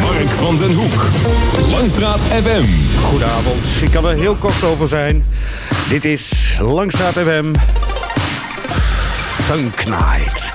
Mark van den Hoek, Langstraat FM. Goedenavond, ik kan er heel kort over zijn. Dit is Langstraat FM, Funknight.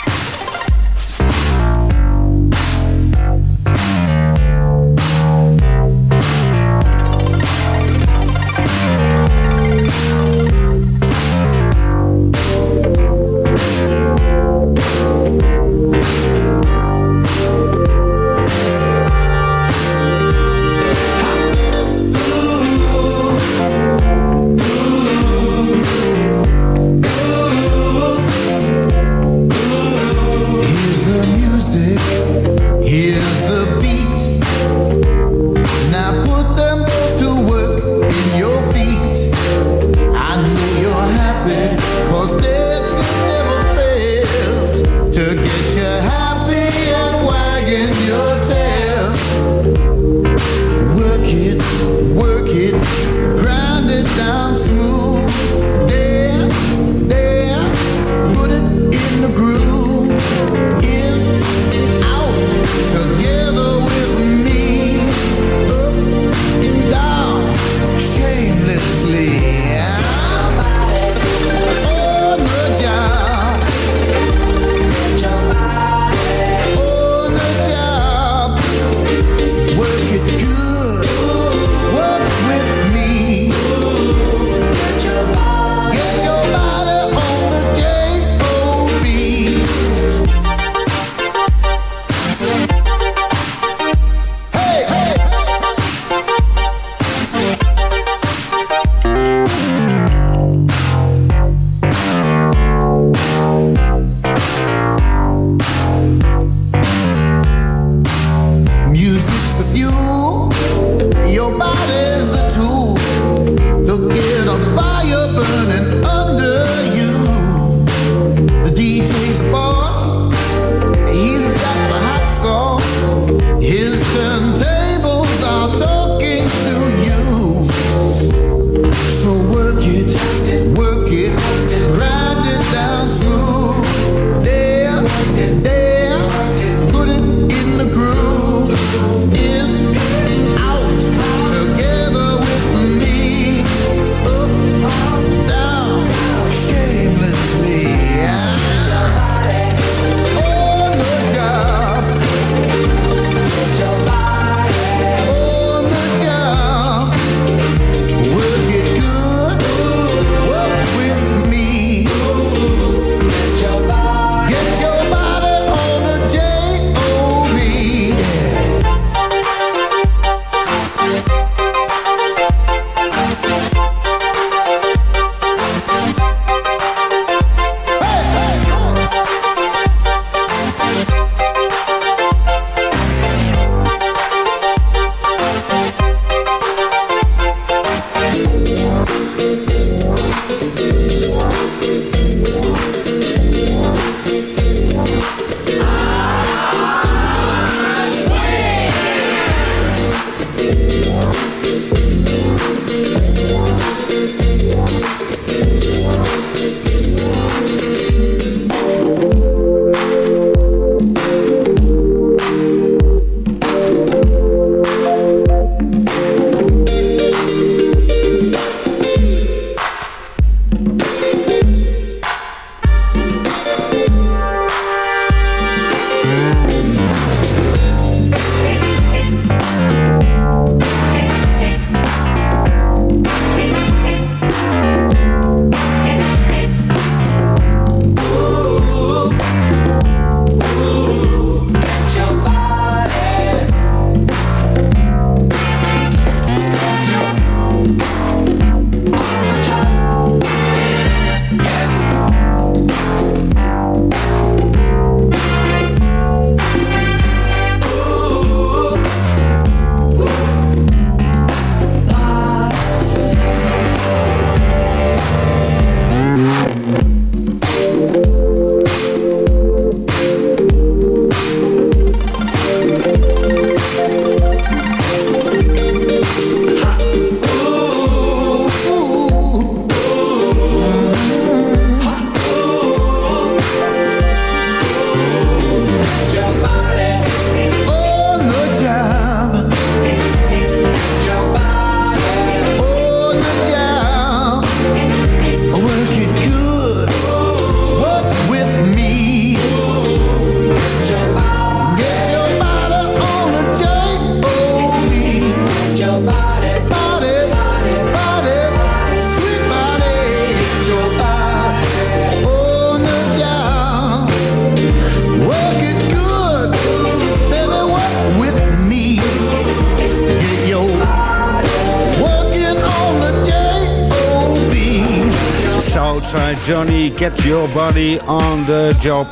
On the job.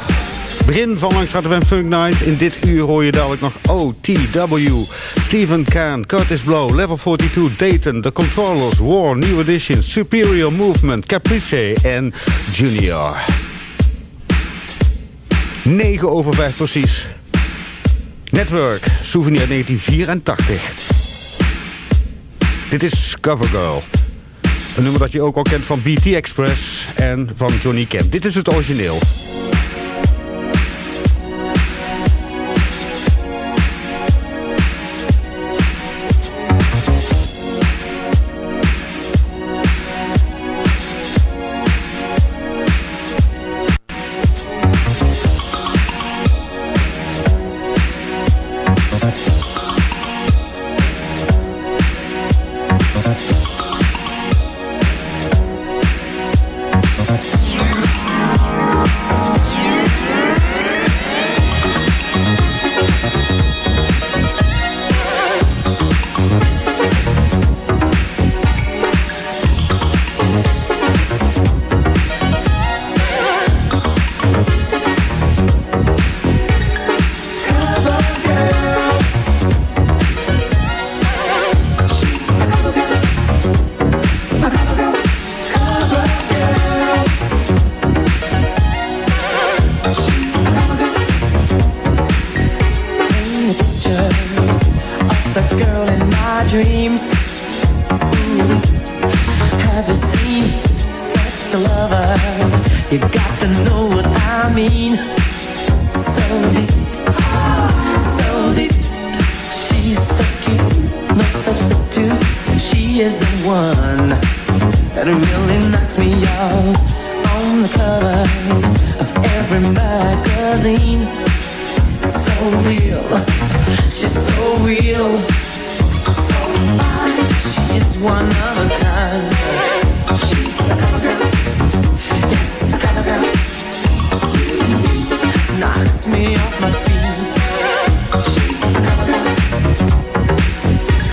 Begin van Langstraat en Funk Night. In dit uur hoor je dadelijk nog OTW. Stephen Kahn, Curtis Blow, Level 42, Dayton, The Controllers, War, New Edition, Superior Movement, Caprice en Junior. 9 over 5 precies. Network, souvenir 1984. Dit is Covergirl. Een nummer dat je ook al kent van BT Express en van Johnny Camp. Dit is het origineel. You got to know what I mean. So deep, so deep. She's so cute, no substitute. She is the one that really knocks me out on the cover of every magazine. So real, she's so real. So fine, she is one of a kind. knocks me off my feet. She's a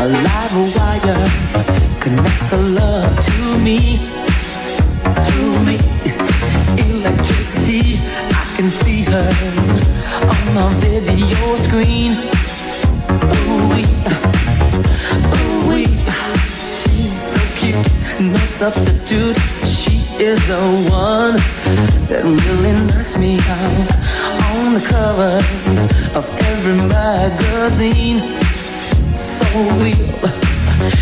a live wire connects love to me, to me. Electricity, I can see her on my video screen. She's so cute, no substitute. She is the one that really knocks me out on the cover of every magazine. So real,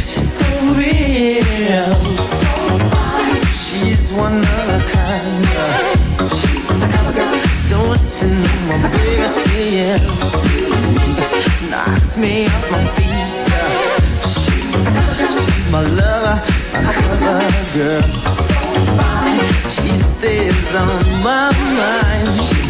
she's so real. She's one of a kind. She's a kind girl, don't you know, my baby, she is. Knocks me off my feet. She's my lover, my cover girl. So fine, she stays on my mind. She's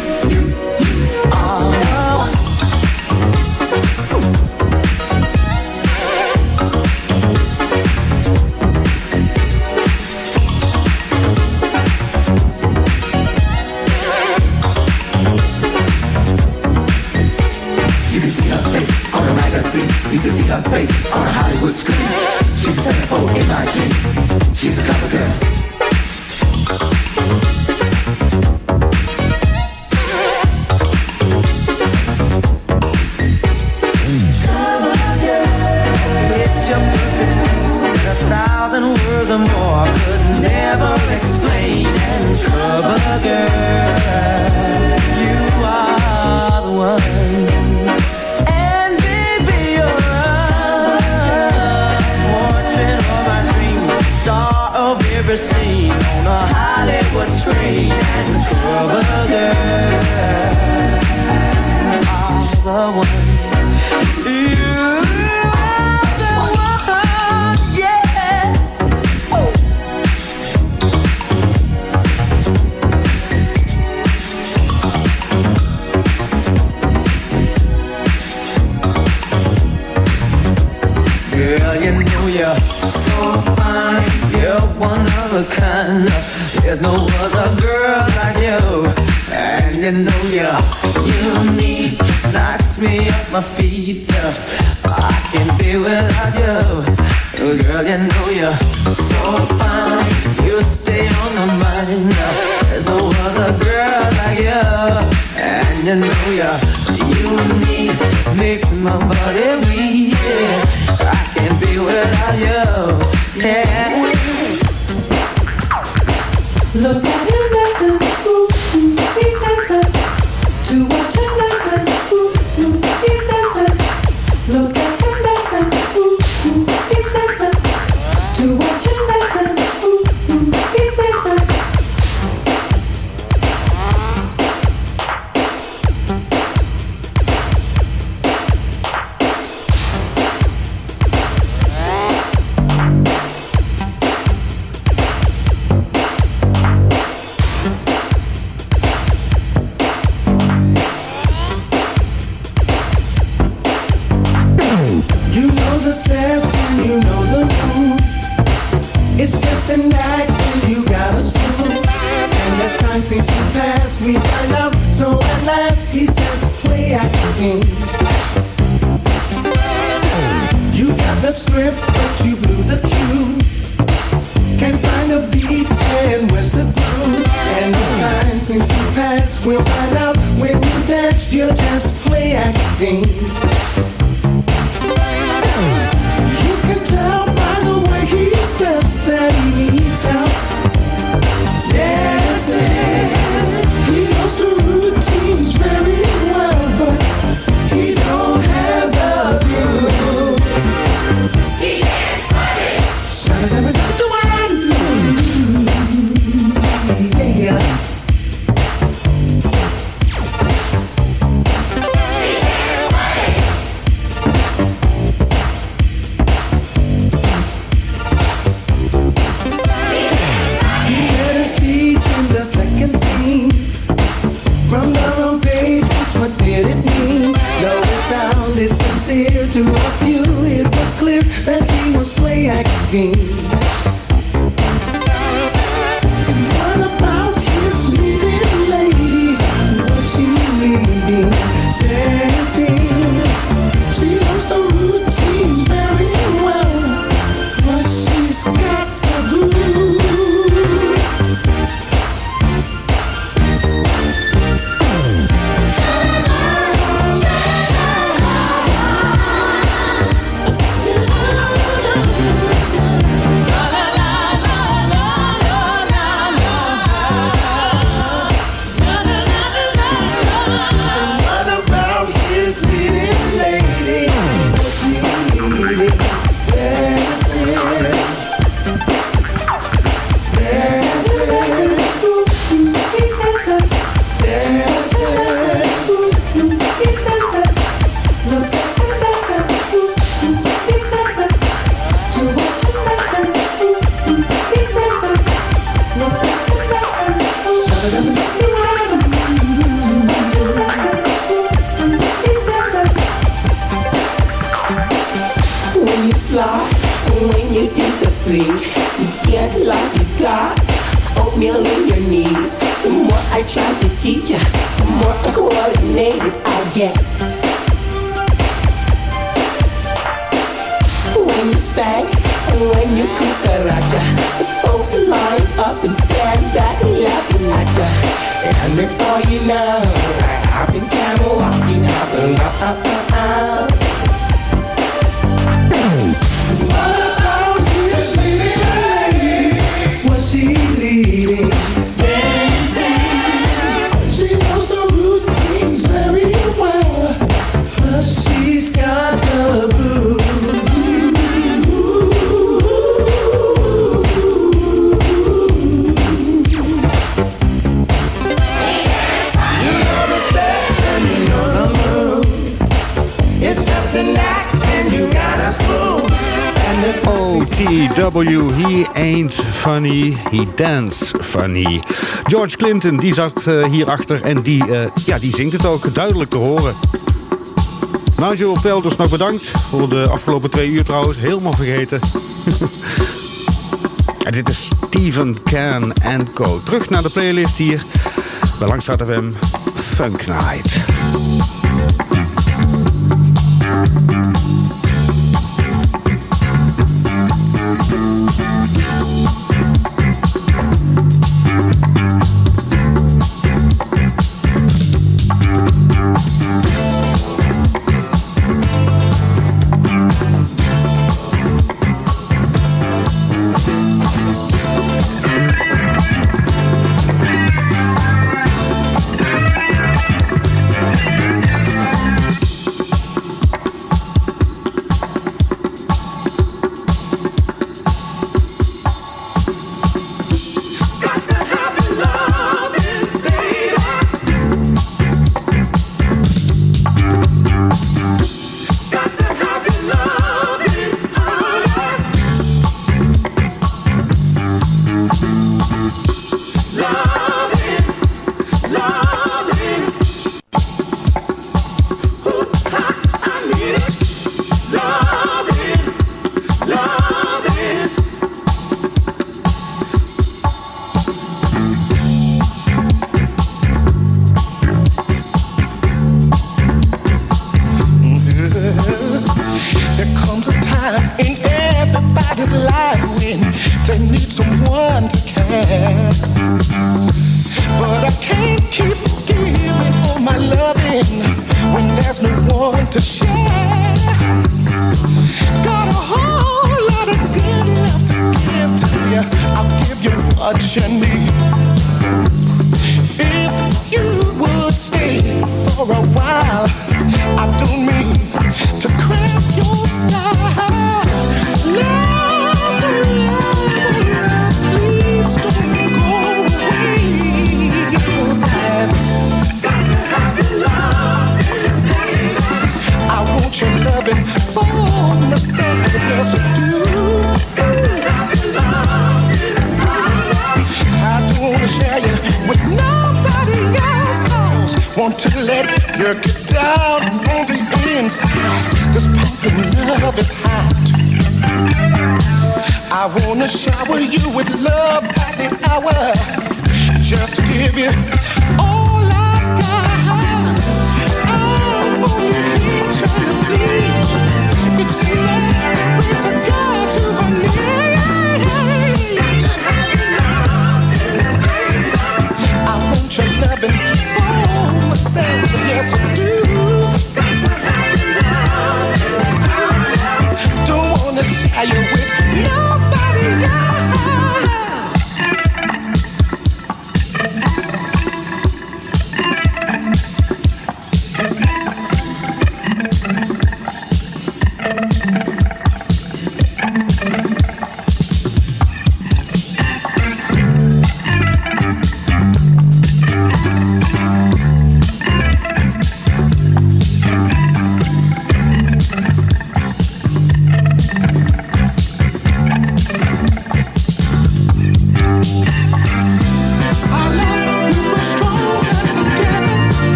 hallelujah. You and me mix my body weak. Yeah. I can't be without you. Yeah. Look at you. W. He ain't funny, he dance funny. George Clinton, die zat eh, hier achter en die, uh, ja, die zingt het ook duidelijk te horen. Nigel Pelders, nog bedankt voor de afgelopen twee uur trouwens. Helemaal vergeten. en dit is Steven Can and Co. Terug naar de playlist hier bij Langstraat FM Funk Night.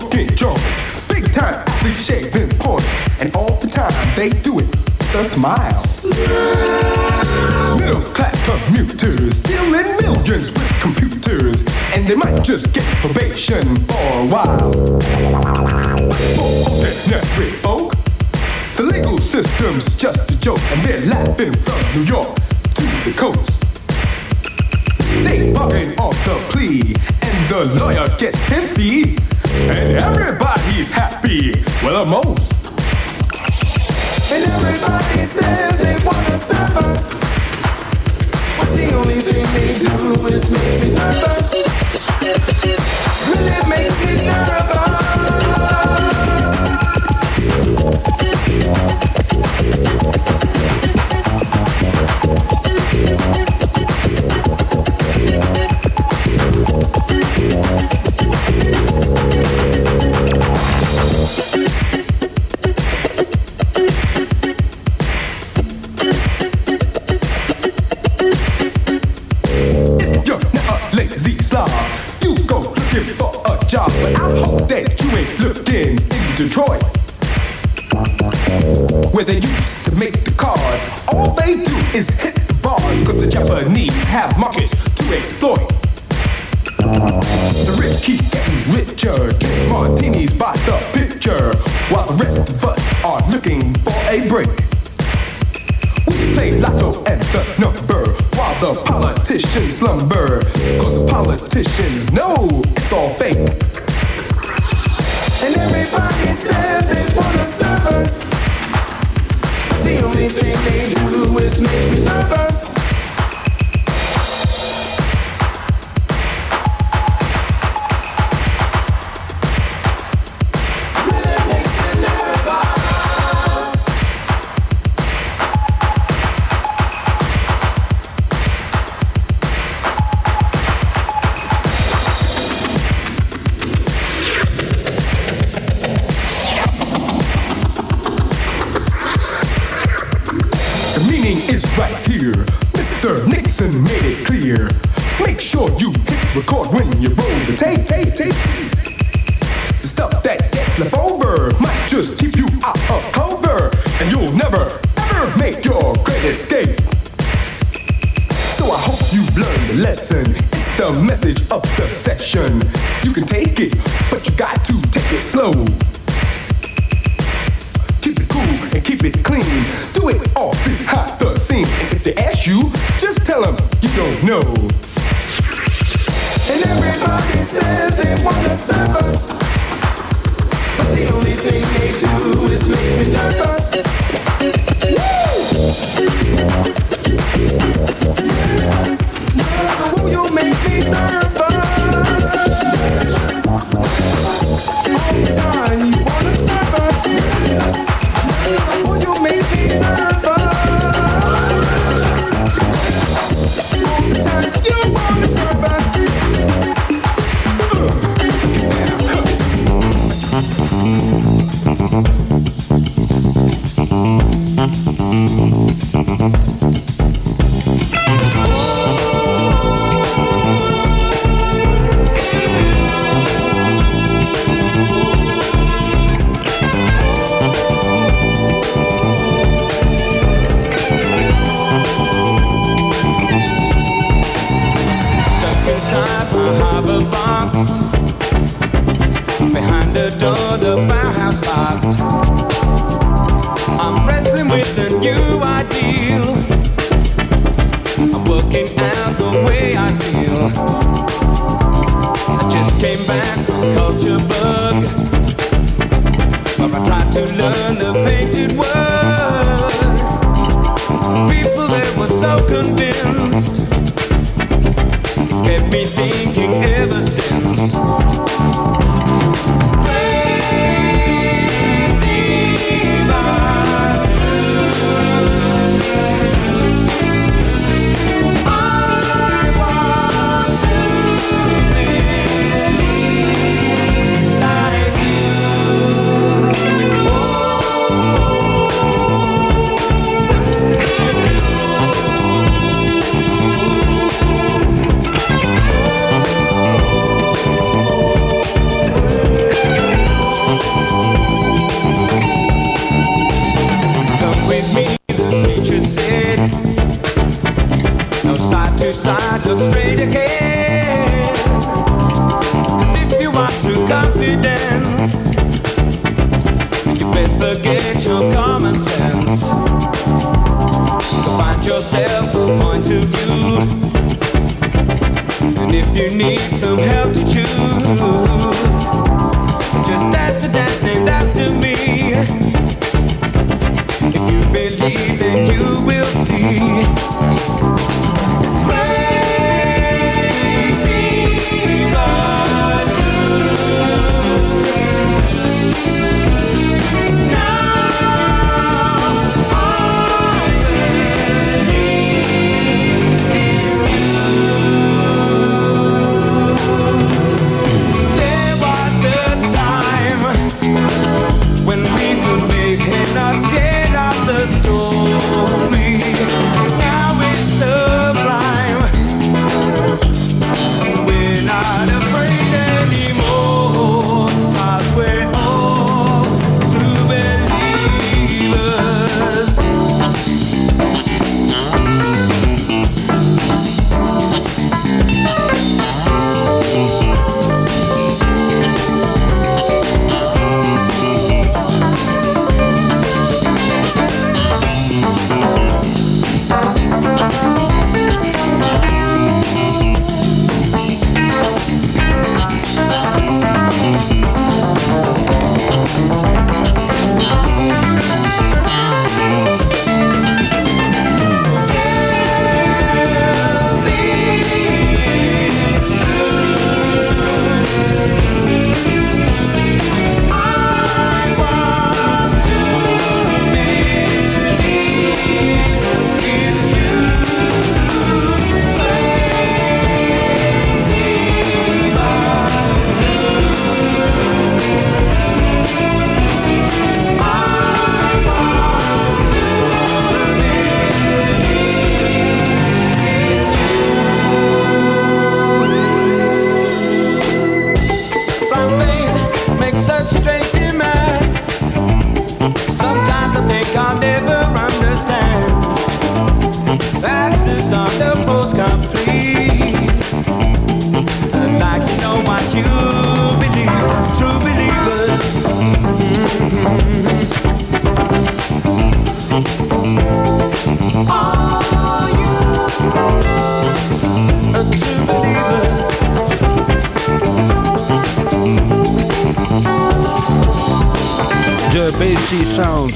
Smoking joints, big time athletes shaving points, and all the time they do it. With a smile. Middle class commuters stealing millions with computers, and they might just get probation for a while. For ordinary folk, the legal system's just a joke, and they're laughing from New York to the coast. They bargain off the plea, and the lawyer gets his fee, and everybody's happy. Well, most. And everybody says they wanna serve us, but the only thing they do is make me nervous. Really makes me nervous. Ain't looking in Detroit. Where they used to make the cars, all they do is hit the bars, cause the Japanese have markets to exploit. The rich keep getting richer, drink martinis by the picture, while the rest of us are looking for a break. We play lotto and the number while the politicians slumber. Cause the politicians know it's all fake. And everybody says they wanna serve us. The only thing they do is make me nervous.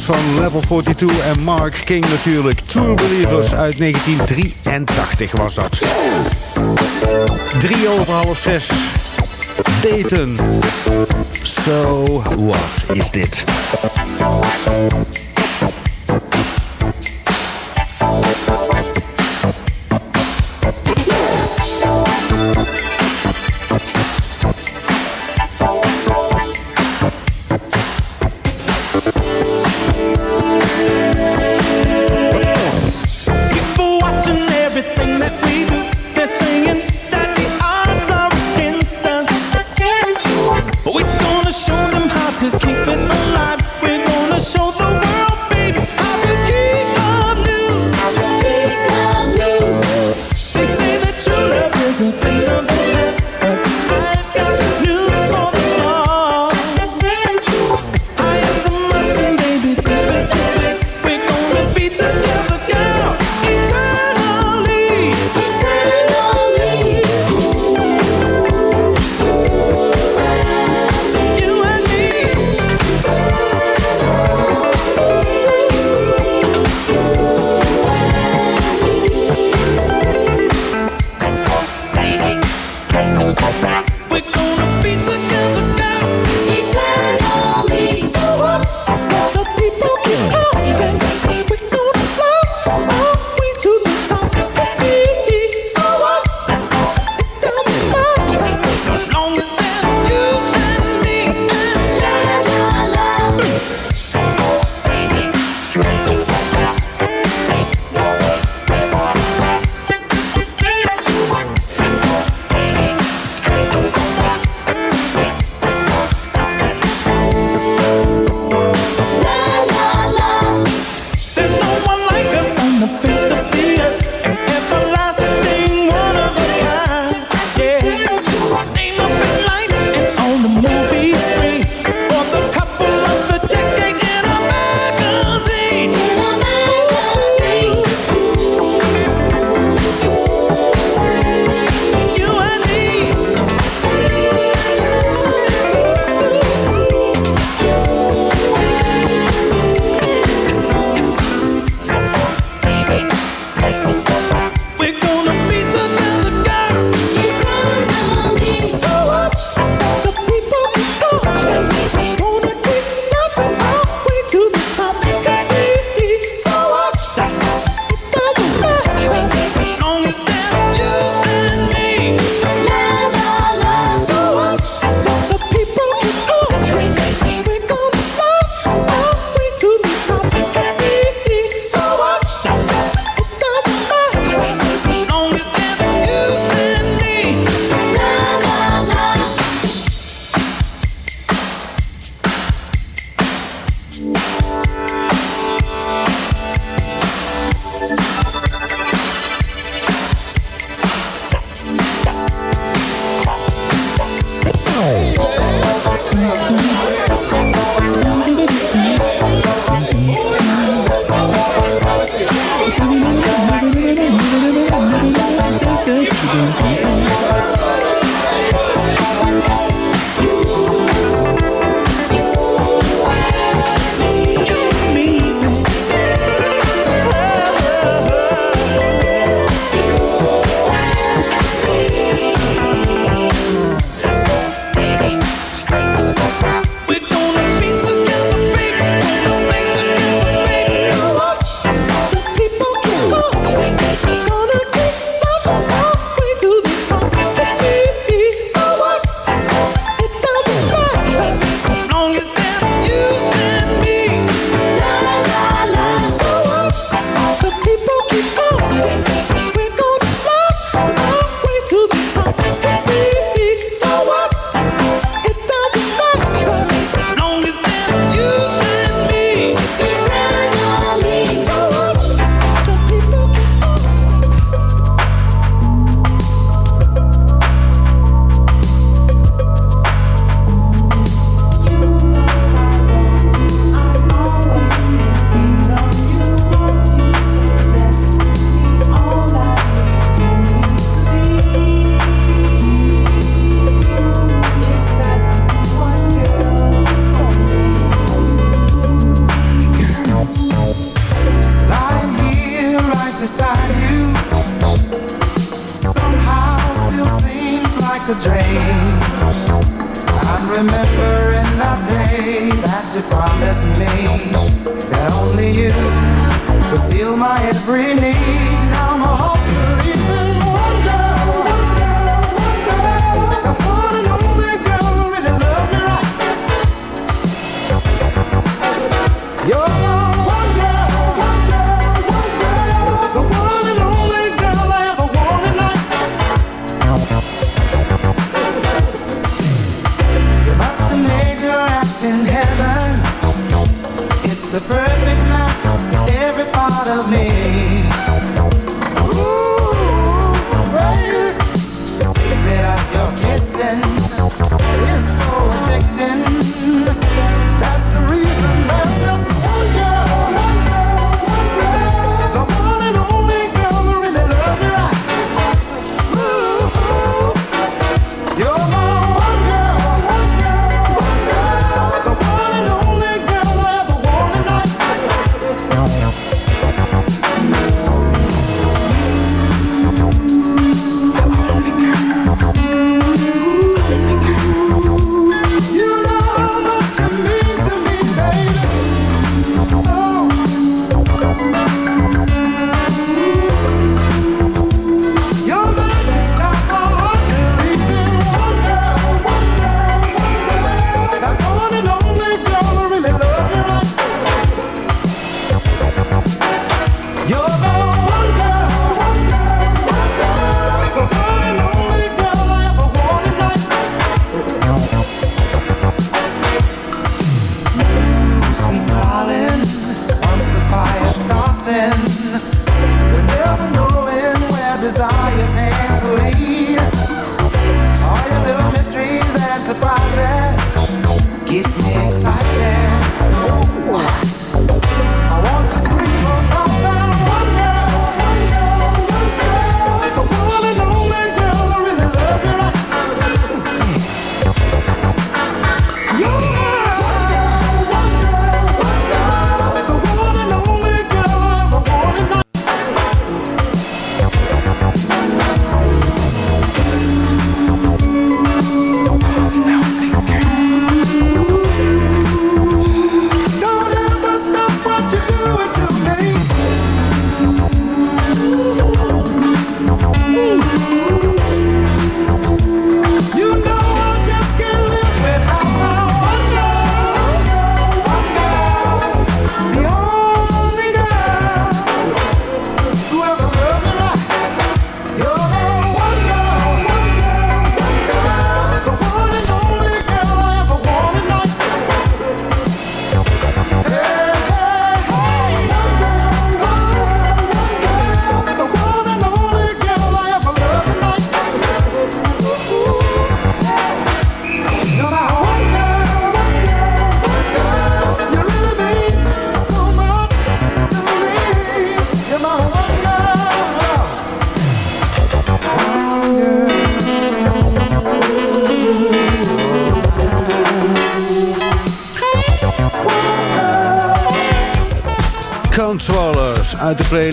van Level 42 en Mark King natuurlijk. True Believers uit 1983 was dat. Drie over half zes. Dayton. So, what is dit?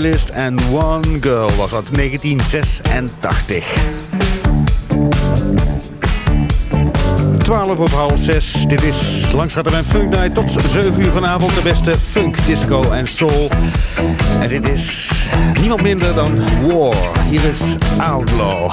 Playlist en One Girl was uit 1986. 12 op half 6. Dit is Langs gaat er Funk Night. Tot 7 uur vanavond de beste funk, disco en soul. En dit is niemand minder dan War. Hier is Outlaw.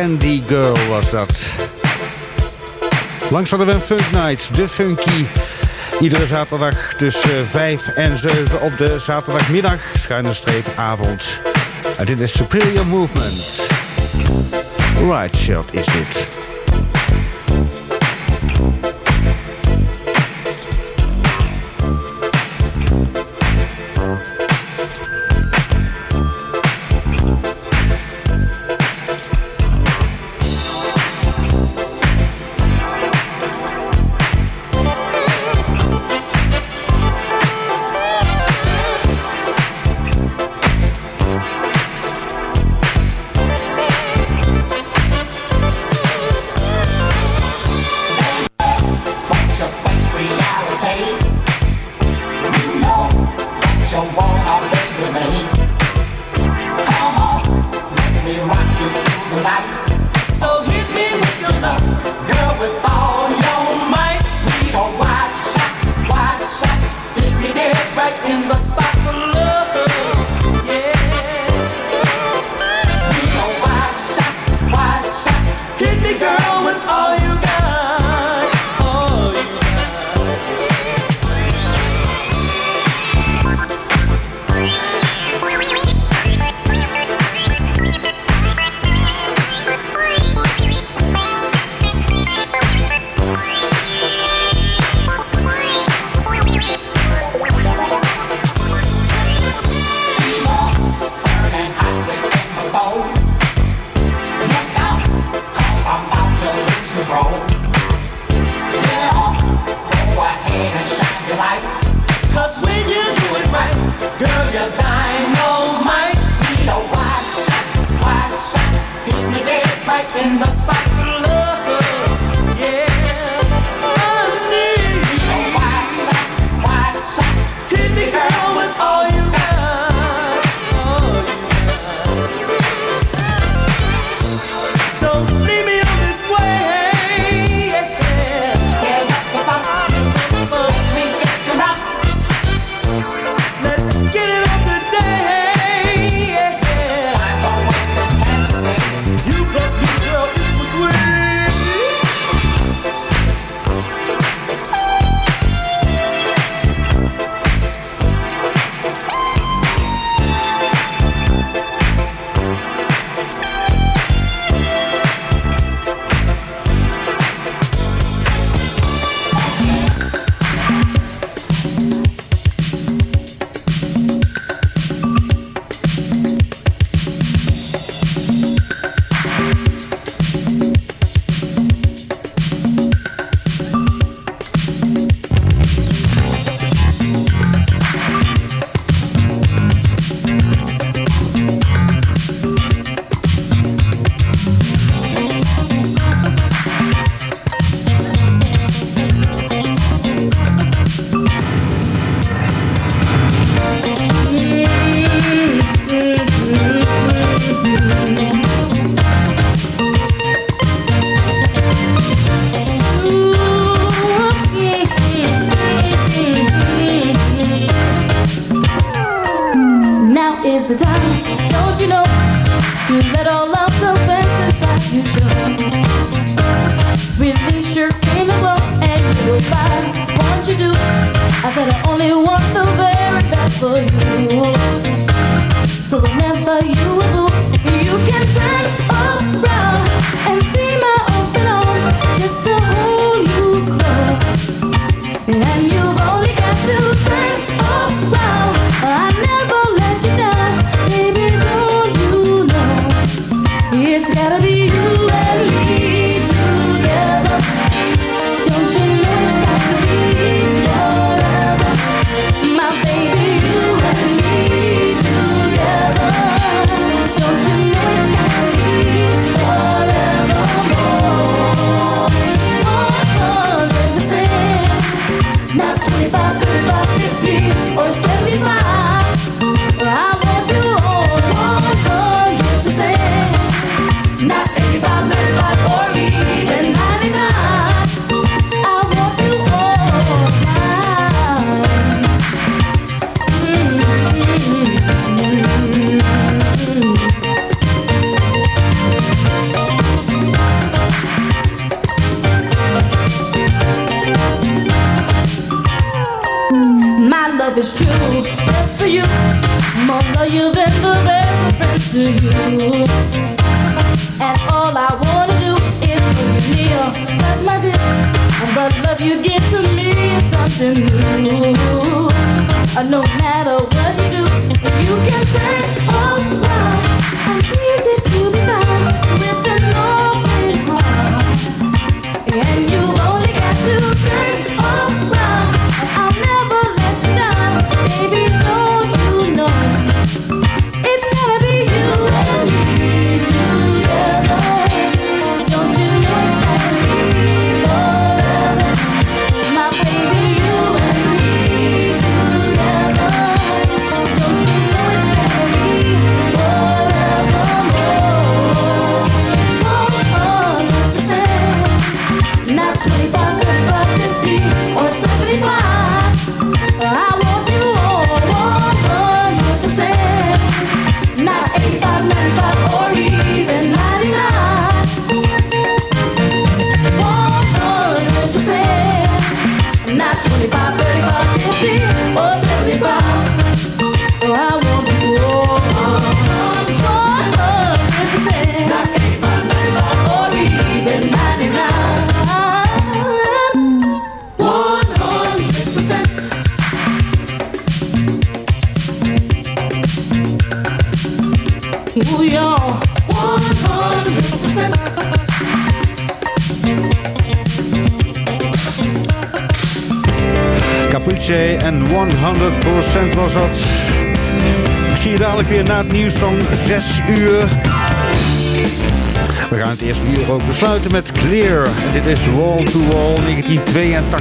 Candy Girl was dat. Langs hadden we een Funk Night, de Funky. Iedere zaterdag tussen eh, 5 en 7 op de zaterdagmiddag, schuine streep avond. En dit is Superior Movement. Right shot is dit.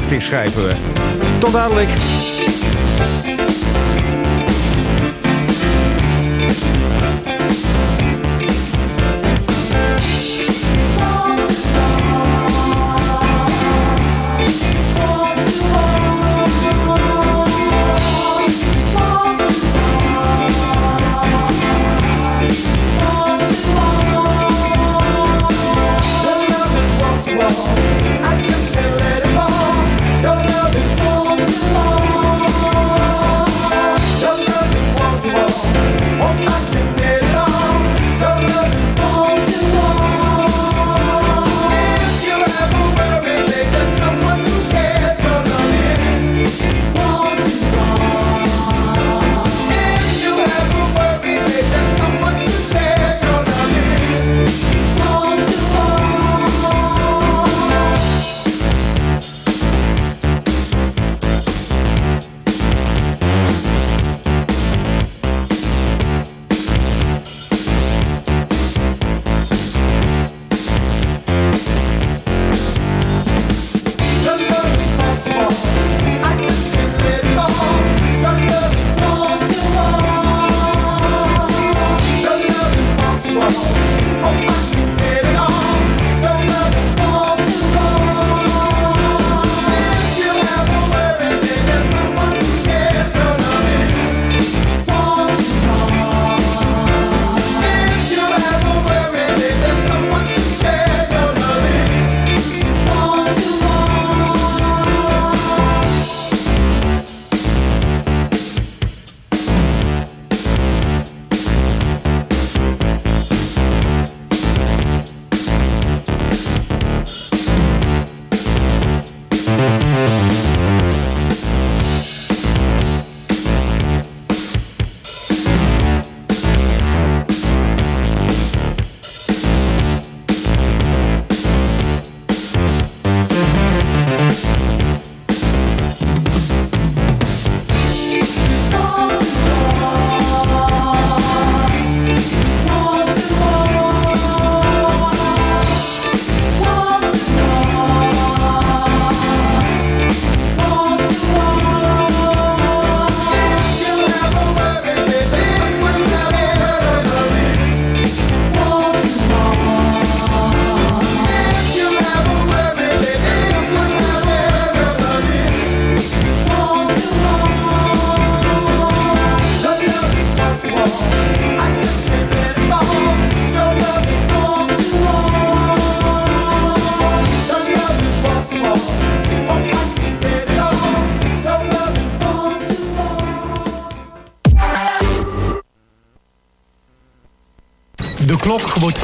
1982 schrijven we. Tot dadelijk.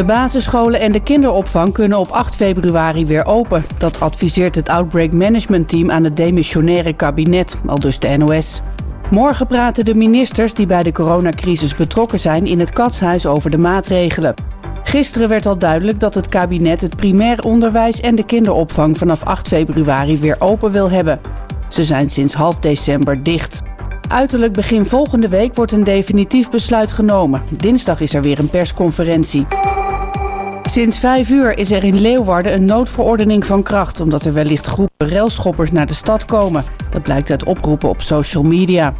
De basisscholen en de kinderopvang kunnen op 8 februari weer open. Dat adviseert het Outbreak Management Team aan het demissionaire kabinet, al dus de NOS. Morgen praten de ministers die bij de coronacrisis betrokken zijn in het katshuis over de maatregelen. Gisteren werd al duidelijk dat het kabinet het primair onderwijs en de kinderopvang vanaf 8 februari weer open wil hebben. Ze zijn sinds half december dicht. Uiterlijk begin volgende week wordt een definitief besluit genomen. Dinsdag is er weer een persconferentie. Sinds vijf uur is er in Leeuwarden een noodverordening van kracht... omdat er wellicht groepen railschoppers naar de stad komen. Dat blijkt uit oproepen op social media.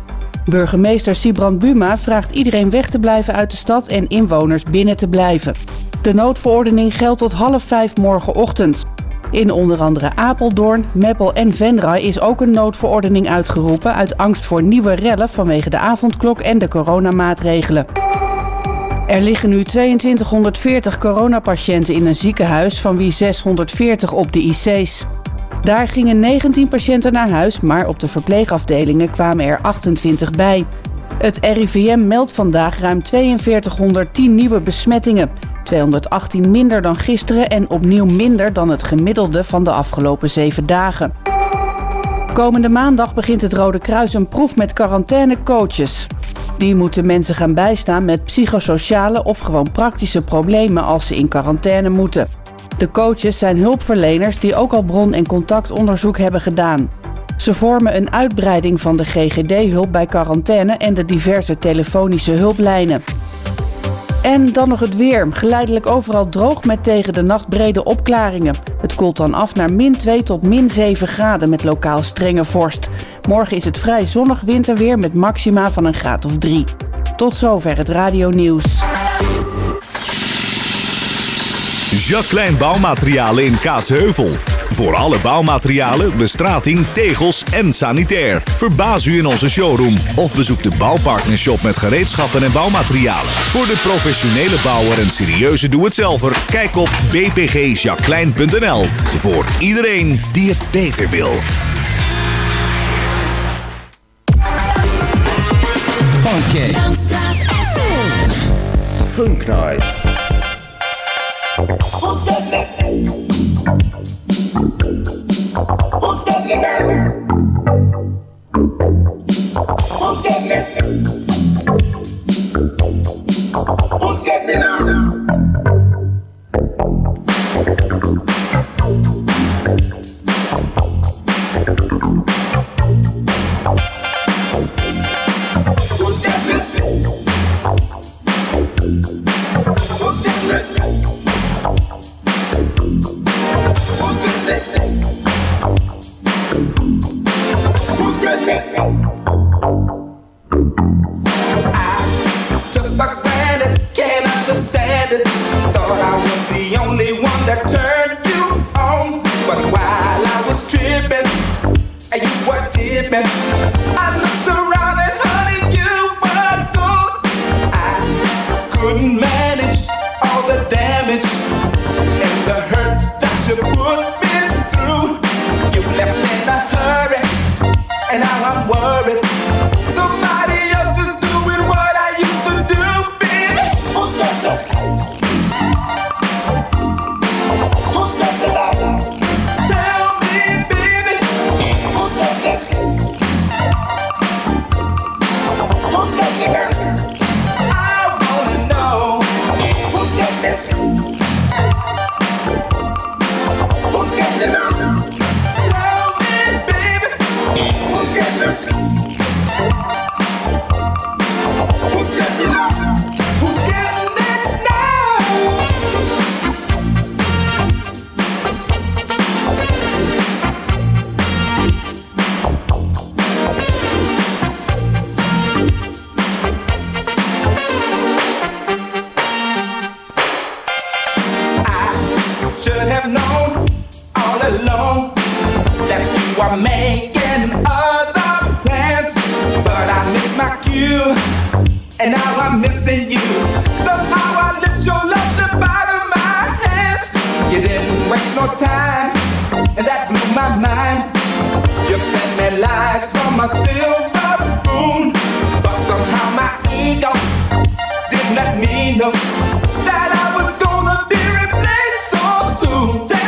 Burgemeester Sibrand Buma vraagt iedereen weg te blijven uit de stad... en inwoners binnen te blijven. De noodverordening geldt tot half vijf morgenochtend. In onder andere Apeldoorn, Meppel en Venray is ook een noodverordening uitgeroepen... uit angst voor nieuwe rellen vanwege de avondklok en de coronamaatregelen. Er liggen nu 2240 coronapatiënten in een ziekenhuis, van wie 640 op de IC's. Daar gingen 19 patiënten naar huis, maar op de verpleegafdelingen kwamen er 28 bij. Het RIVM meldt vandaag ruim 4210 nieuwe besmettingen. 218 minder dan gisteren en opnieuw minder dan het gemiddelde van de afgelopen zeven dagen. Komende maandag begint het Rode Kruis een proef met quarantainecoaches. Die moeten mensen gaan bijstaan met psychosociale of gewoon praktische problemen als ze in quarantaine moeten. De coaches zijn hulpverleners die ook al bron- en contactonderzoek hebben gedaan. Ze vormen een uitbreiding van de GGD-hulp bij quarantaine en de diverse telefonische hulplijnen. En dan nog het weer. Geleidelijk overal droog met tegen de nacht brede opklaringen. Het koelt dan af naar min 2 tot min 7 graden met lokaal strenge vorst. Morgen is het vrij zonnig winterweer met maxima van een graad of 3. Tot zover het radio nieuws. Jacques Klein Bouwmaterialen in Kaatsheuvel. Voor alle bouwmaterialen, bestrating, tegels en sanitair. Verbaas u in onze showroom of bezoek de Bouwpartnershop met gereedschappen en bouwmaterialen. Voor de professionele bouwer en serieuze doe-het-zelver, kijk op bpgjacqueline.nl. Voor iedereen die het beter wil. Funky. Who's getting out? should have known all along that you are making other plans. But I missed my cue, and now I'm missing you. Somehow I let your love slip out of my hands. You didn't waste no time, and that blew my mind. You fed me lies from a silver spoon, but somehow my ego didn't let me know. do.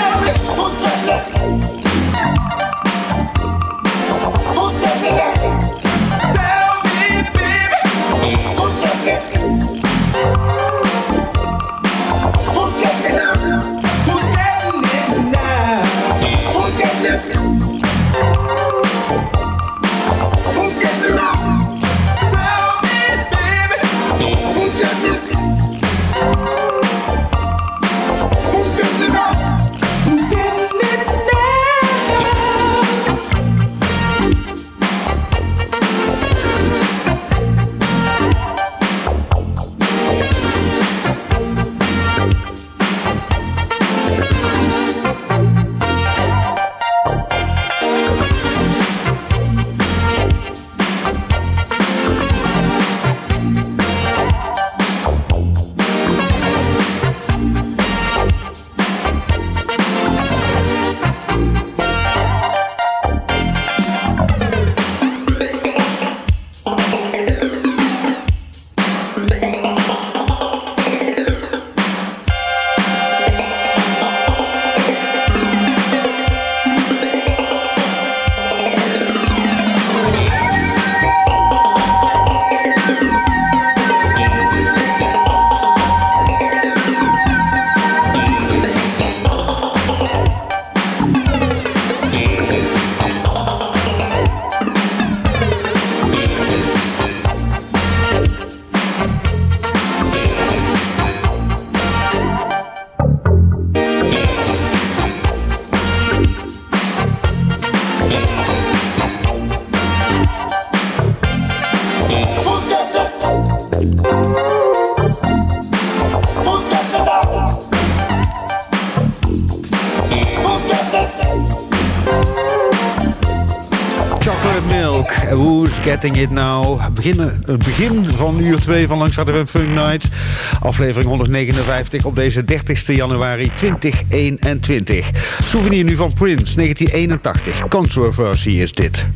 Getting It Now? Begin, het begin van uur 2 van Langs Funk Night. Aflevering 159 op deze 30 januari 2021. Souvenir nu van Prince, 1981. Controversy is dit.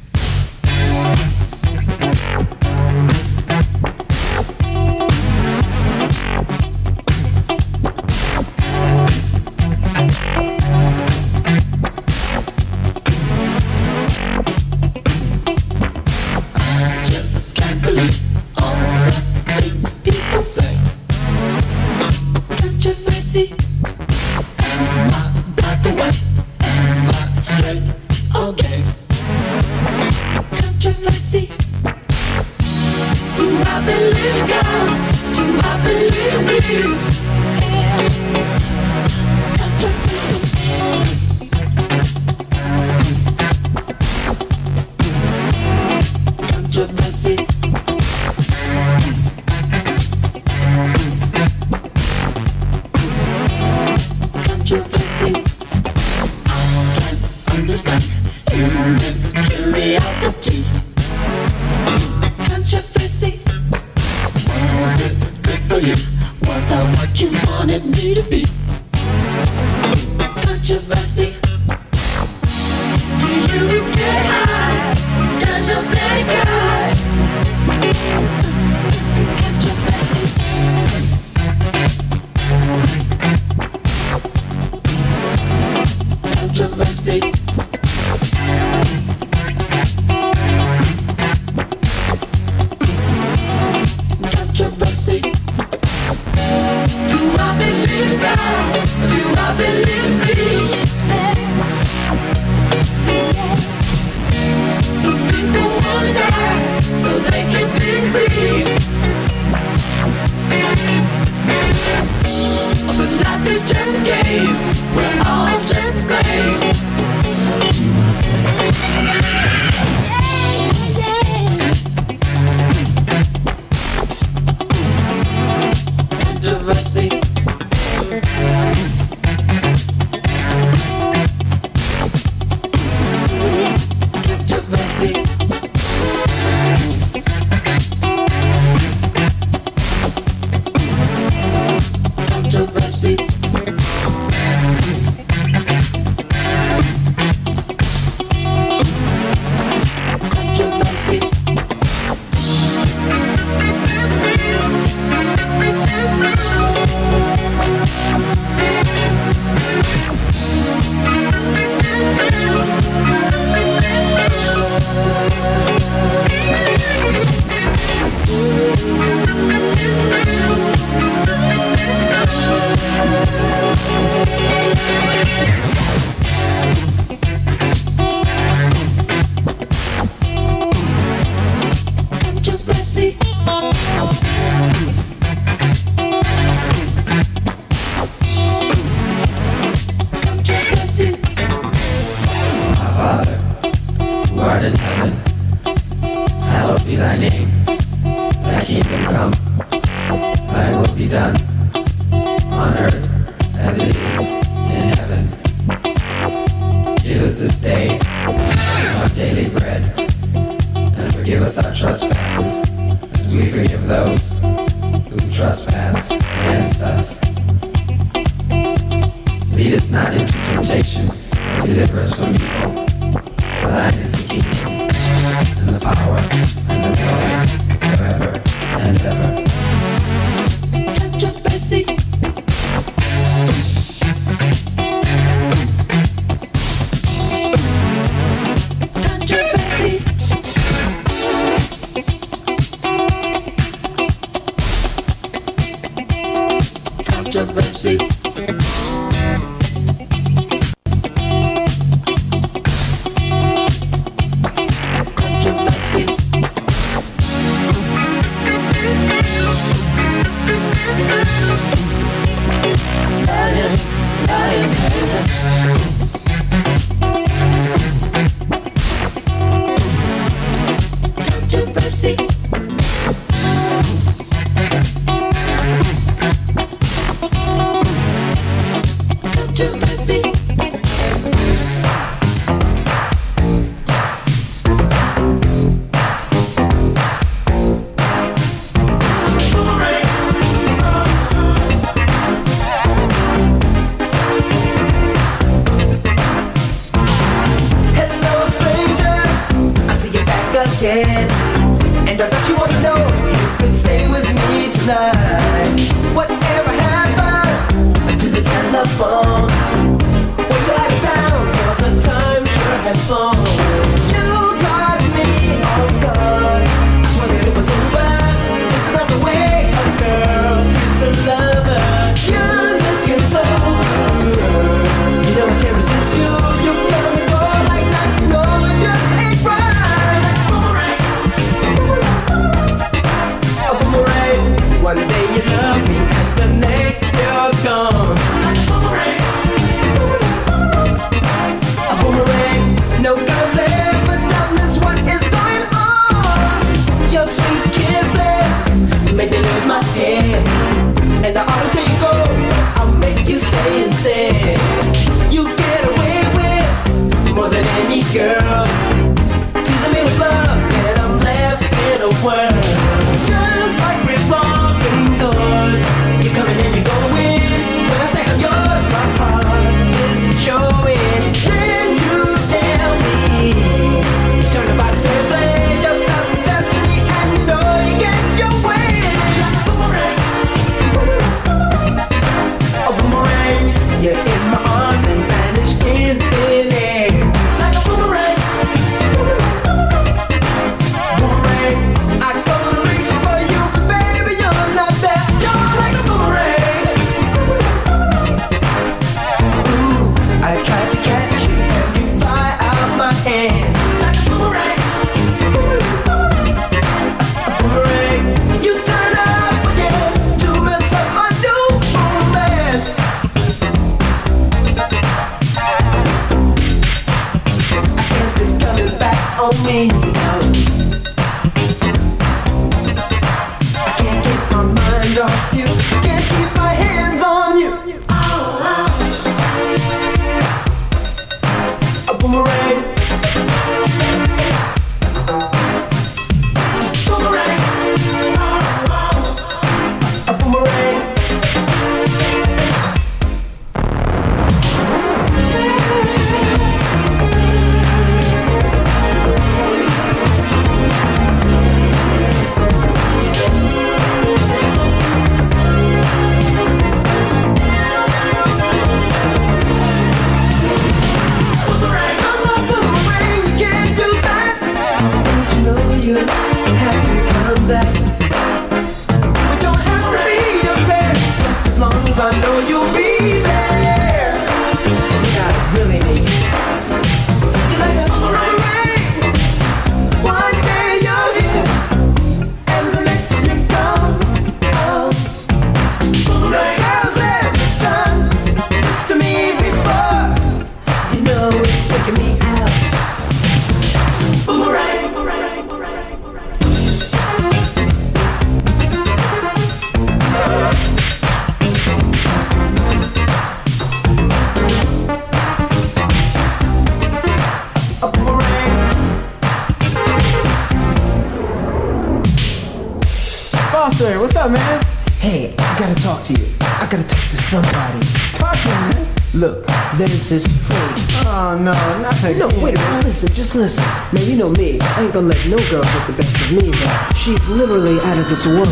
Up, man? Hey, I gotta talk to you. I gotta talk to somebody. Talk to me, man. Look, there's this freak. Oh, no, not that No, wait, man. listen, just listen. Man, you know me. I ain't gonna let no girl get the best of me, but she's literally out of this world.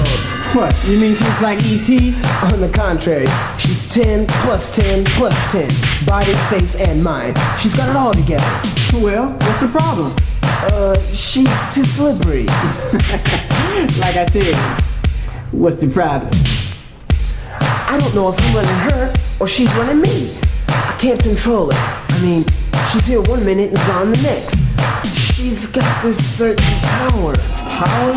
What, you mean she's like E.T.? On the contrary, she's 10 plus 10 plus 10. Body, face, and mind. She's got it all together. Well, what's the problem? Uh, she's too slippery. Like I said, what's the problem? I don't know if I'm running her or she's running me. I can't control it. I mean, she's here one minute and gone the next. She's got this certain power. Power?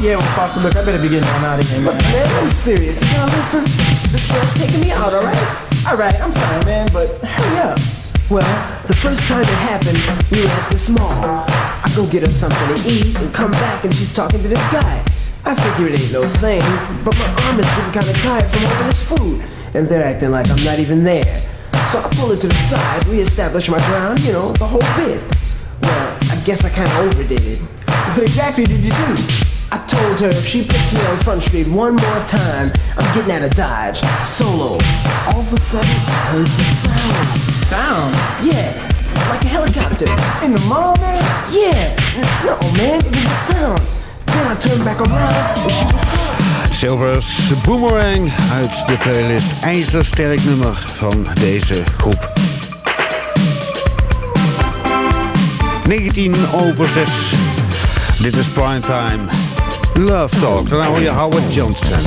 Yeah, well, Foster, look, I better be getting on out of here, Look, man. man, I'm serious. Now listen, this girl's taking me out, alright? Alright, I'm sorry, man, but hurry up. Well, the first time it happened, we were at this mall. I go get her something to eat and come back and she's talking to this guy. I figure it ain't no thing, but my arm is getting kind of tired from all this food, and they're acting like I'm not even there. So I pull it to the side, reestablish my ground, you know, the whole bit. Well, I guess I kind of overdid it. What exactly did you do? I told her if she puts me on Front Street one more time, I'm getting out of Dodge, solo. All of a sudden, I heard the sound. Sound? Yeah, like a helicopter. In the mall, man? Yeah, no man, it was a sound. Back. Silvers Boomerang uit de playlist IJzersterk nummer van deze groep. 19 over 6. Dit is Primetime. Love Talk. Dan hoor je Howard Johnson.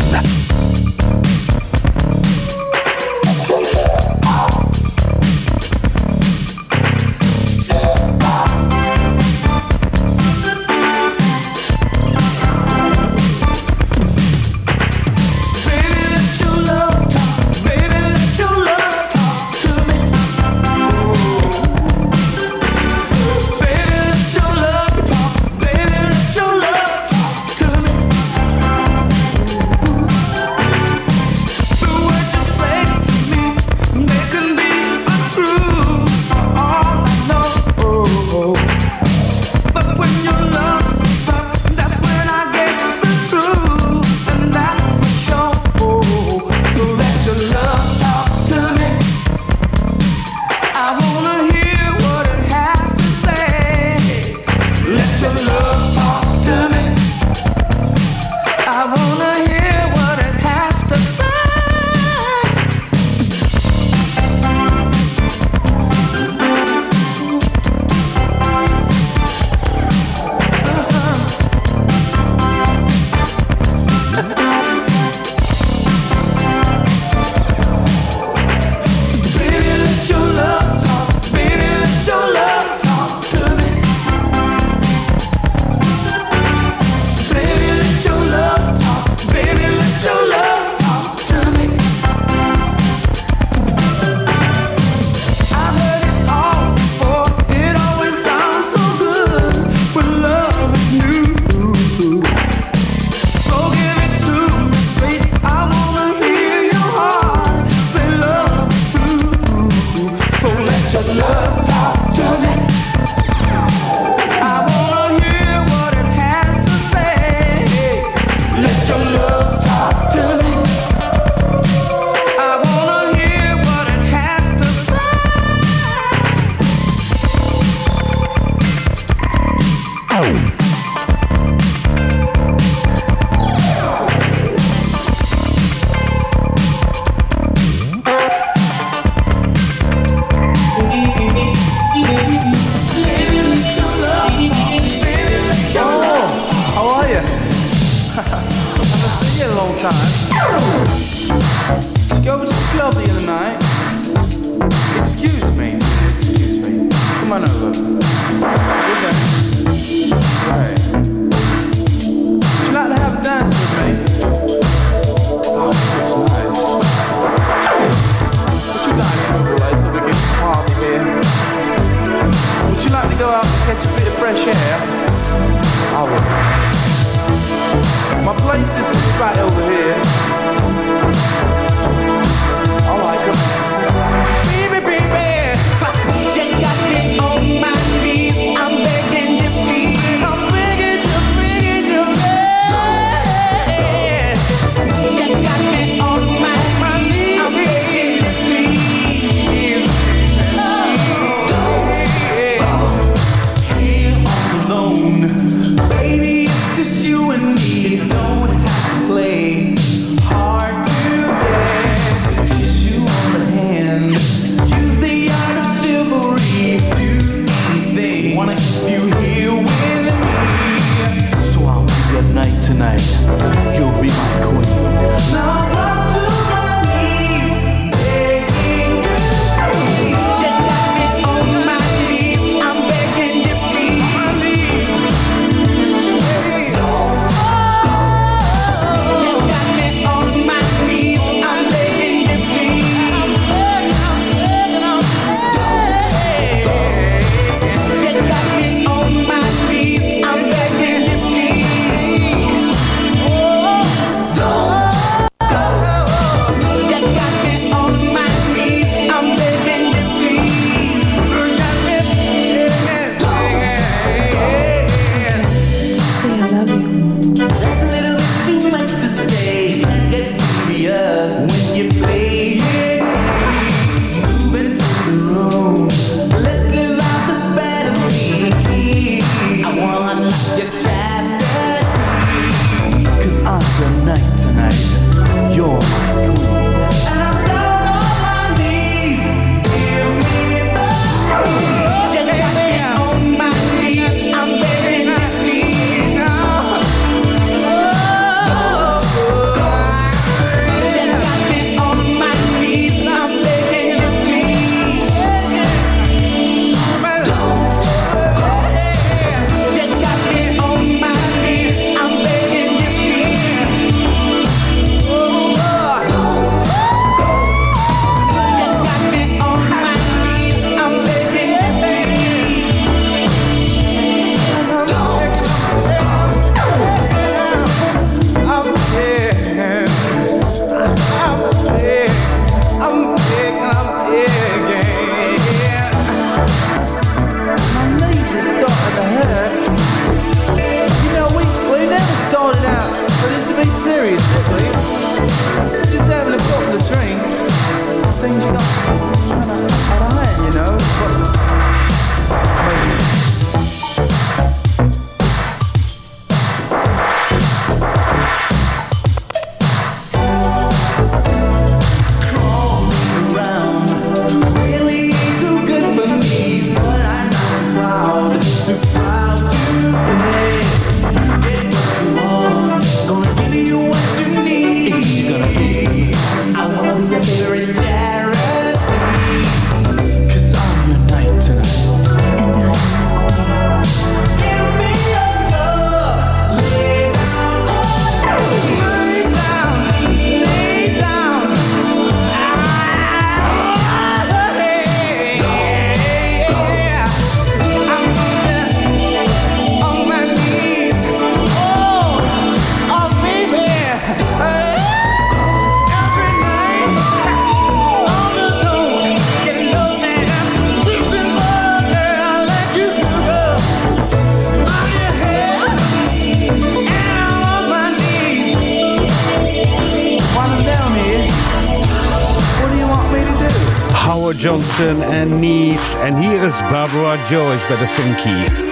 George by the Funky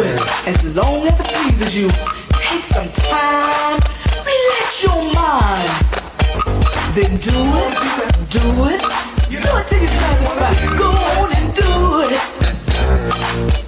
it as long as it pleases you. Take some time, relax your mind. Then do it, do it, do it till you're satisfied. Go on and do it.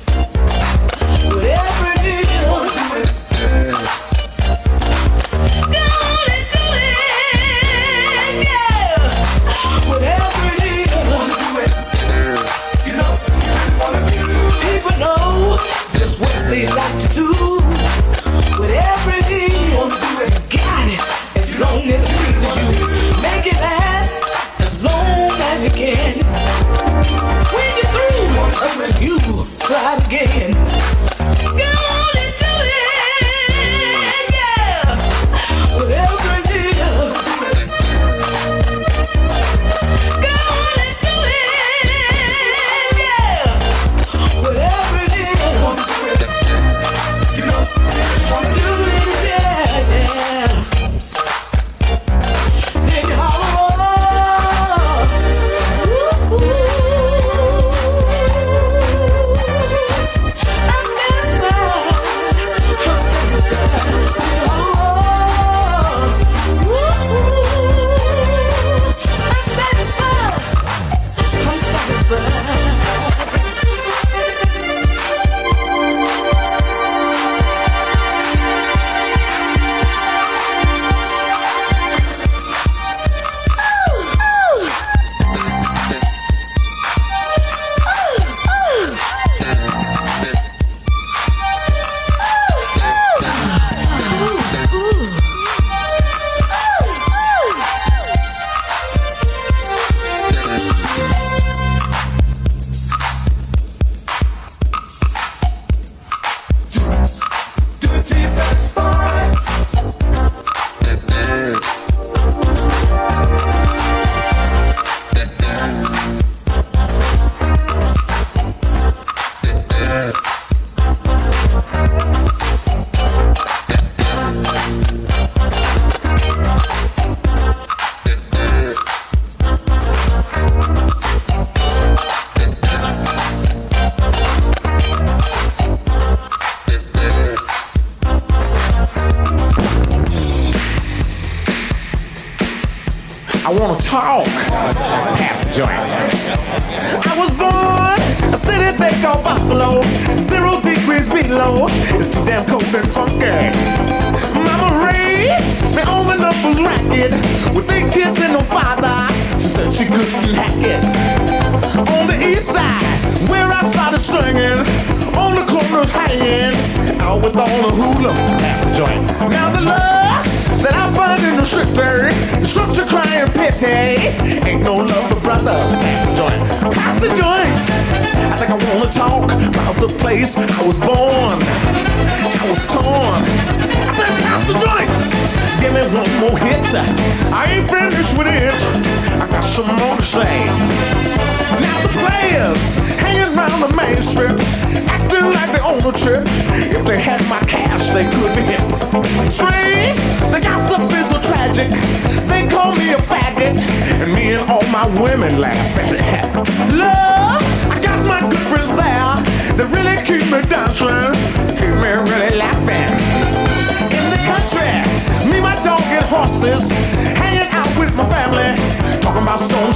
try get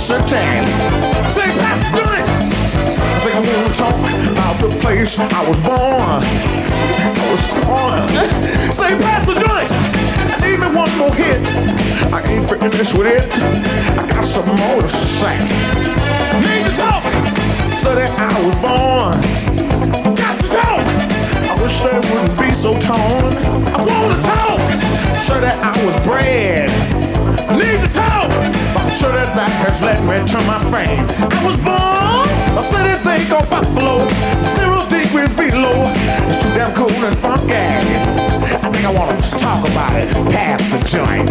Washington. Say, Pastor, I think I'm gonna talk about the place I was born. I was torn. Say, Pastor Johnny, need me one more hit. I ain't finished with it. I got some more to say. Need to talk. So that I was born. Got to talk. I wish they wouldn't be so torn. I wanna talk. So that I was bred leave the town. I'm sure that that has led me to my fame. I was born a city thing called Buffalo, zero degrees below. It's too damn cool and funky. I think I wanna talk about it past the joint.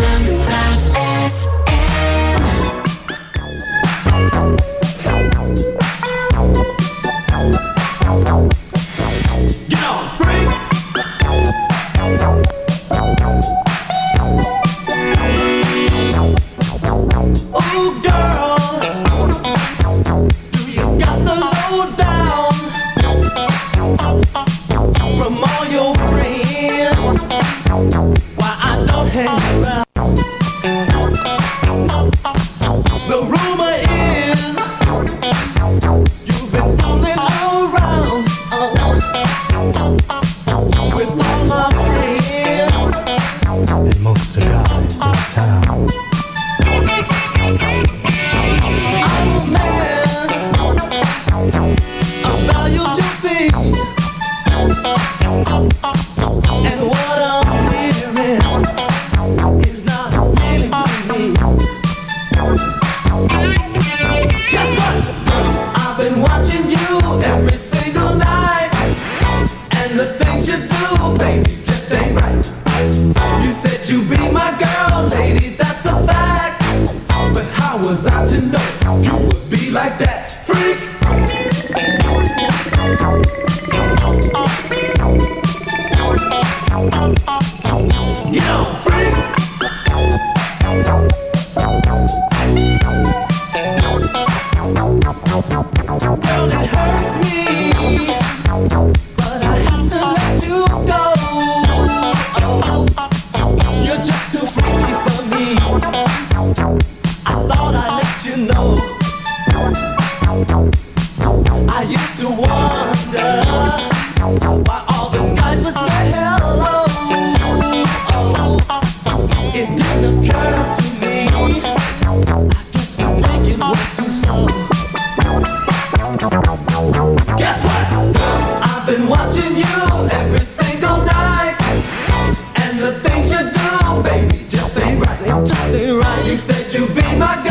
You said you'd be my girl.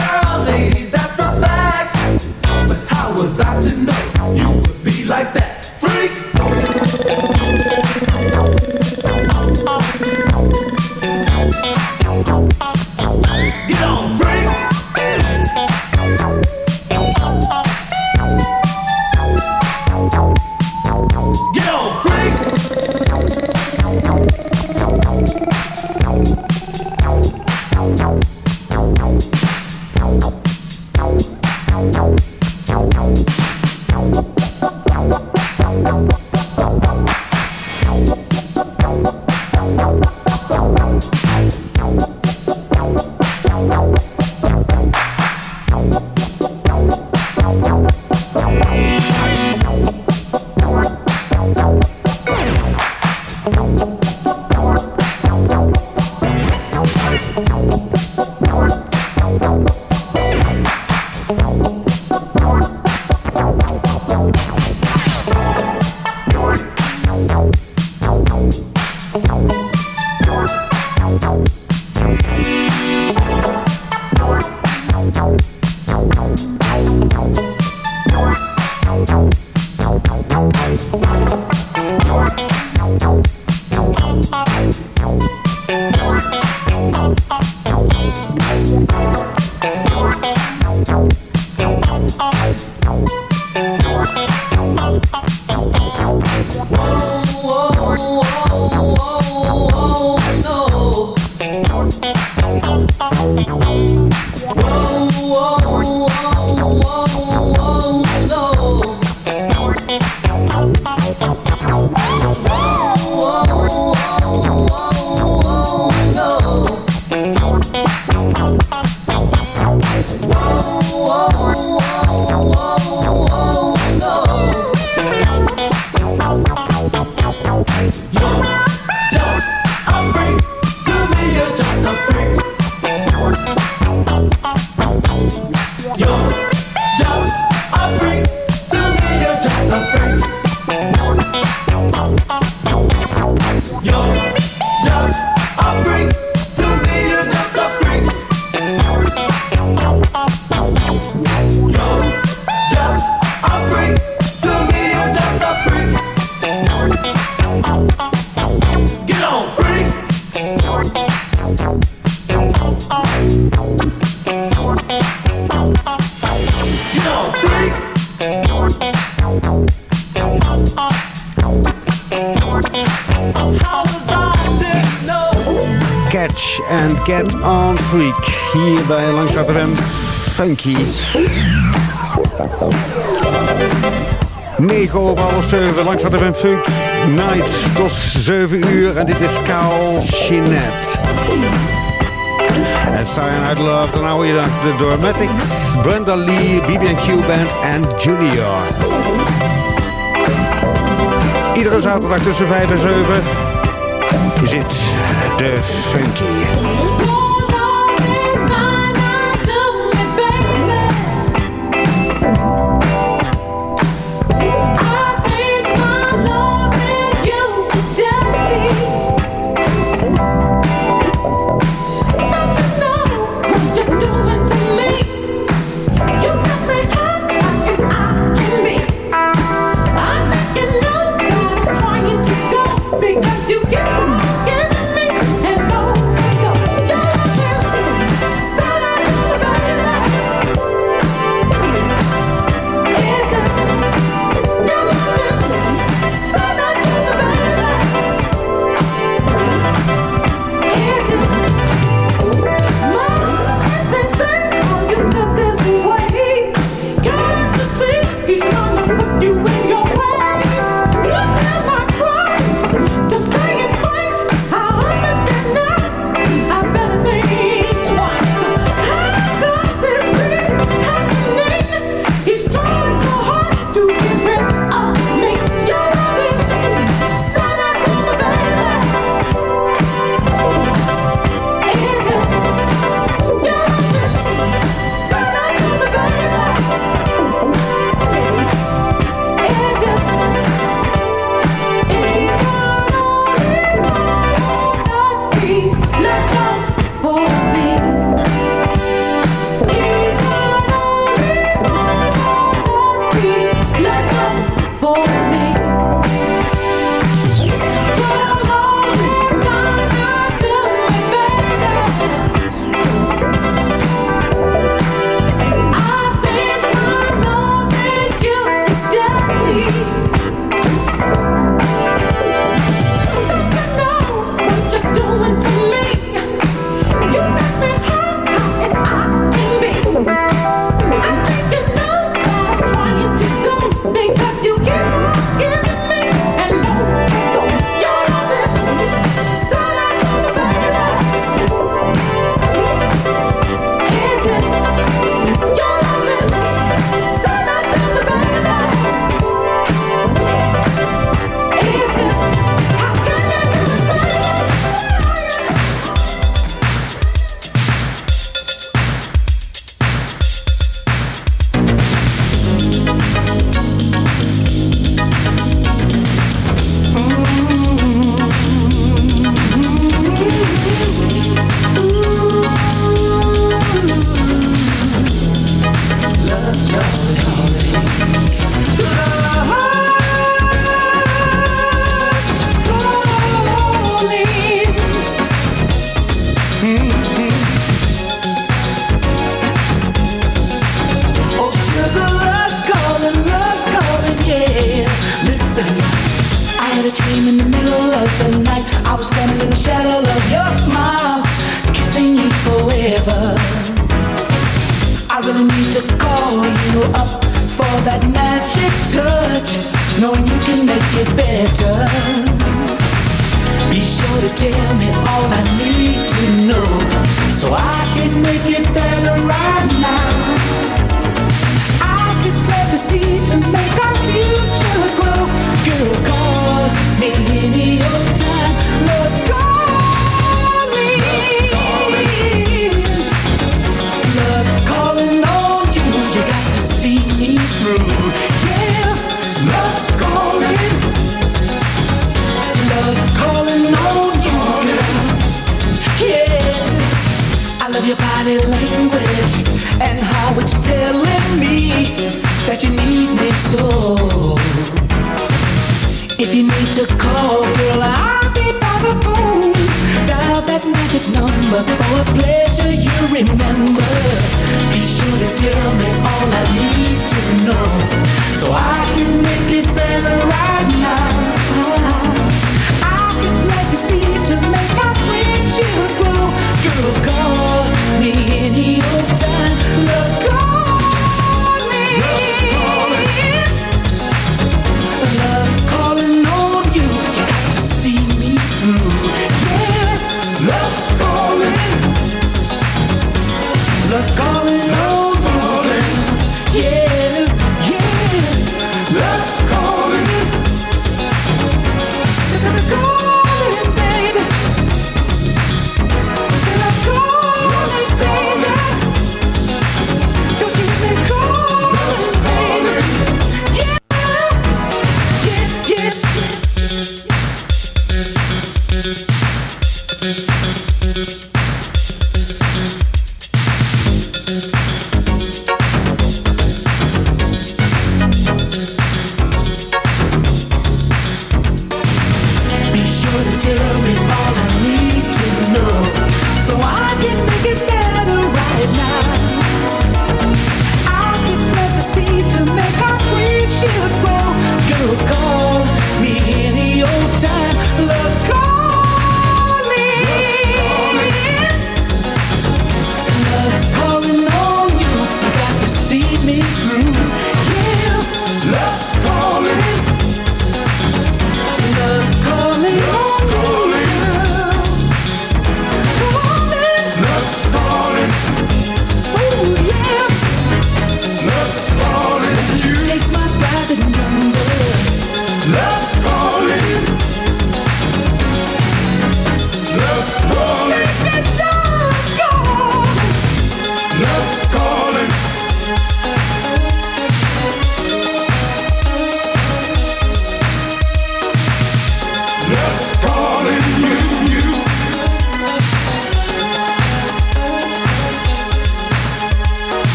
9 over half 7 langs hadden we een funk night tot 7 uur. En dit is Kaal Chinette. En Cyan Out Love, dan hoor je dan de Dramatics, Brenda Lee, BB&Q Band en Junior. Iedere zaterdag tussen 5 en 7 zit de Funky. remember, be sure to tell me.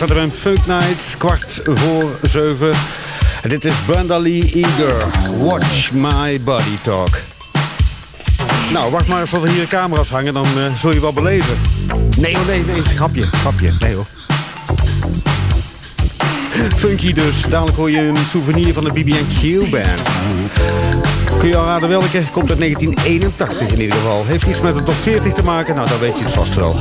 Er een Funk Night, kwart voor zeven. En dit is Brenda Eager. Watch my body talk. Nou, wacht maar tot er hier camera's hangen, dan eh, zul je wel beleven. Nee hoor, nee, nee, grapje, grapje. Nee hoor. Funky dus. Dadelijk hoor je een souvenir van de BB&Q Band. Kun je al raden welke? Komt uit 1981 in ieder geval. Heeft iets met de top 40 te maken? Nou, dan weet je het vast wel.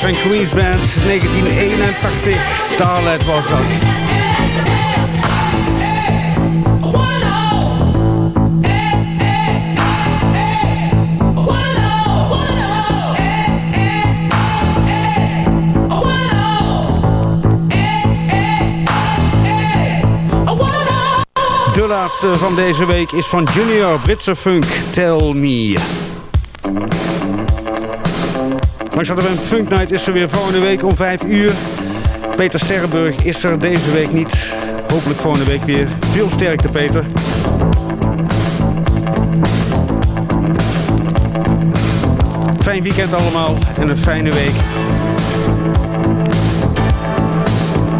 Blues and Queens Band 1981. Starlight was dat. De laatste van deze week is van Junior Britse Funk Tell Me. Langzaam Funk Night is er weer volgende week om 5 uur. Peter Sterrenburg is er deze week niet. Hopelijk volgende week weer. Veel sterkte, Peter. Fijn weekend allemaal en een fijne week.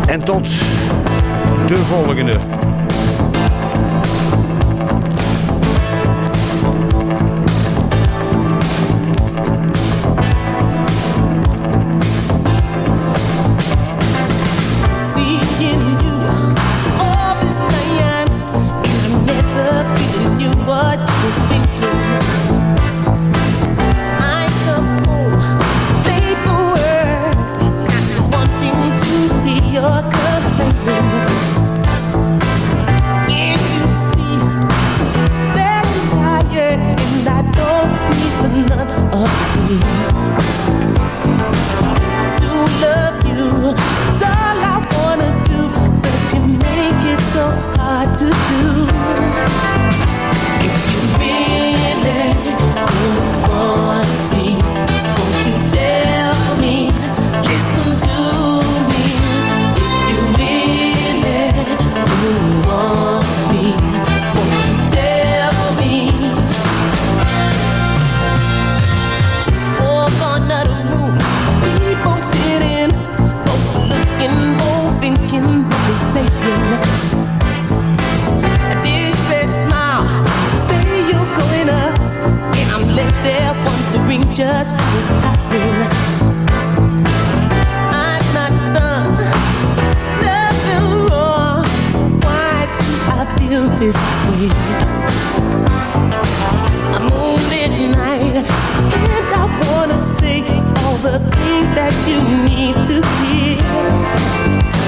En tot de volgende. wondering just what's happening. This way. I'm home at night, and I wanna say all the things that you need to hear.